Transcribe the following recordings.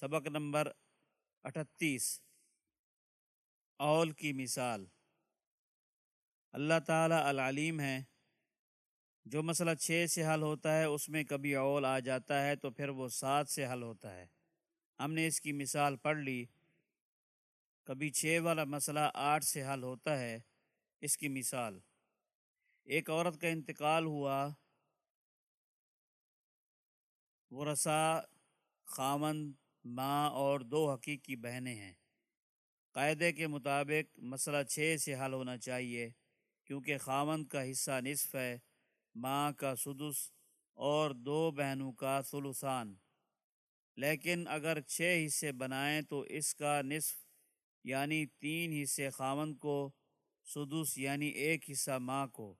سبق نمبر اٹھتیس۔ اول کی مثال۔ اللہ تعالیٰ العلیم ہے جو مسئلہ چھ سے حل ہوتا ہے، اس میں کبھی اول آ جاتا ہے تو پھر وہ سات سے حل ہوتا ہے۔ ہم نے اس کی مثال پڑھ لی۔ کبھی چھ والا مسئلہ آٹھ سے حل ہوتا ہے۔ اس کی مثال۔ ایک عورت کا انتقال ہوا۔ وہ رسا خامند ماں اور دو حقیقی بہنیں ہیں۔ قاعدے کے مطابق مسئلہ چھ سے حل ہونا چاہیے، کیونکہ خامند کا حصہ نصف ہے، ماں کا سدس اور دو بہنوں کا ثلثان۔ لیکن اگر چھ حصے بنائیں تو اس کا نصف یعنی تین حصے خامند کو، سدس یعنی ایک حصہ ماں کو،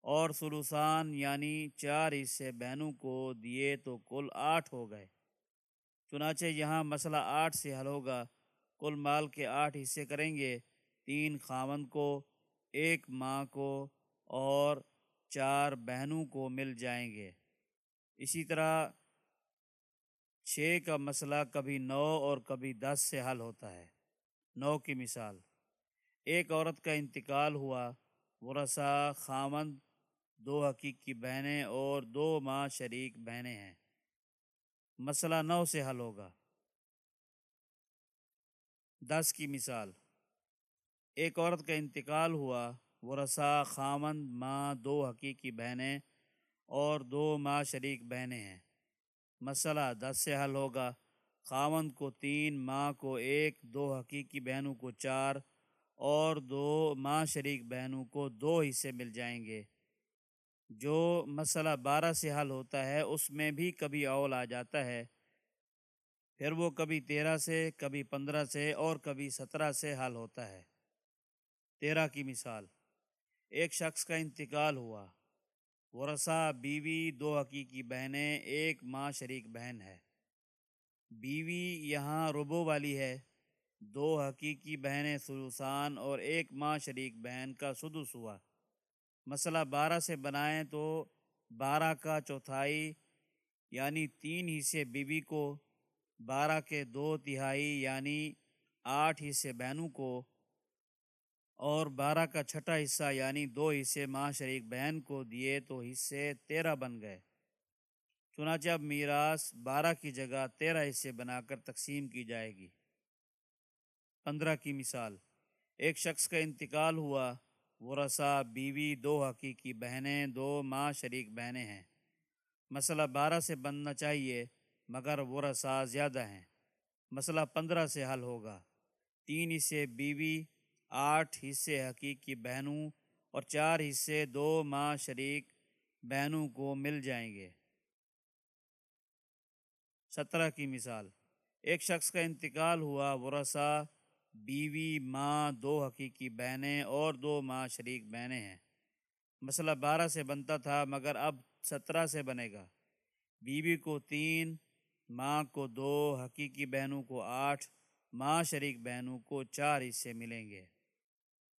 اور ثلثان یعنی چار حصے بہنوں کو دیے تو کل آٹھ ہو گئے۔ چنانچہ یہاں مسئلہ آٹھ سے حل ہوگا۔ کل مال کے آٹھ حصے کریں گے۔ تین خامن کو، ایک ماں کو اور چار بہنوں کو مل جائیں گے۔ اسی طرح چھ کا مسئلہ کبھی نو اور کبھی دس سے حل ہوتا ہے۔ نو کی مثال۔ ایک عورت کا انتقال ہوا۔ ورثہ خامند دو حقیقی بہنیں اور دو ماں شریک بہنیں ہیں۔ مسئلہ نو سے حل ہوگا۔ دس کی مثال۔ ایک عورت کا انتقال ہوا وہ رسا خامند ماں، دو حقیقی بہنیں اور دو ماں شریک بہنیں ہیں۔ مسئلہ دس سے حل ہوگا۔ خامند کو تین، ماں کو ایک، دو حقیقی بہنوں کو چار اور دو ماں شریک بہنوں کو دو حصے مل جائیں گے۔ جو مسئلہ بارہ سے حل ہوتا ہے، اس میں بھی کبھی اول آ جاتا ہے، پھر وہ کبھی تیرہ سے، کبھی پندرہ سے اور کبھی سترہ سے حل ہوتا ہے۔ تیرہ کی مثال، ایک شخص کا انتقال ہوا۔ ورثہ بیوی، دو حقیقی بہنیں، ایک ماں شریک بہن ہے۔ بیوی یہاں ربو والی ہے۔ دو حقیقی بہنیں سلوسان اور ایک ماں شریک بہن کا سدس ہوا۔ مسئلہ بارہ سے بنائیں تو بارہ کا چوتھائی یعنی تین حصے بیوی کو، بارہ کے دو تہائی یعنی آٹھ حصے بہنوں کو، اور بارہ کا چھٹا حصہ یعنی دو حصے ماں شریک بہن کو دیے تو حصے تیرہ بن گئے۔ چنانچہ اب میراث بارہ کی جگہ تیرہ حصے بنا کر تقسیم کی جائے گی۔ پندرہ کی مثال، ایک شخص کا انتقال ہوا ورثہ، بیوی، دو حقیقی بہنیں، دو ماں شریک بہنیں ہیں۔ مسئلہ بارہ سے بننا چاہیے، مگر ورثہ زیادہ ہیں۔ مسئلہ پندرہ سے حل ہوگا۔ تین حصے بیوی، آٹھ حصے حقیقی بہنوں اور چار حصے دو ماں شریک بہنوں کو مل جائیں گے۔ سترہ کی مثال۔ ایک شخص کا انتقال ہوا، ورثہ بیوی، ماں، دو حقیقی بہنیں اور دو ماں شریک بہنیں ہیں۔ مسئلہ بارہ سے بنتا تھا، مگر اب سترہ سے بنے گا۔ بیوی کو تین، ماں کو دو، حقیقی بہنوں کو آٹھ، ماں شریک بہنوں کو چار حصے ملیں گے۔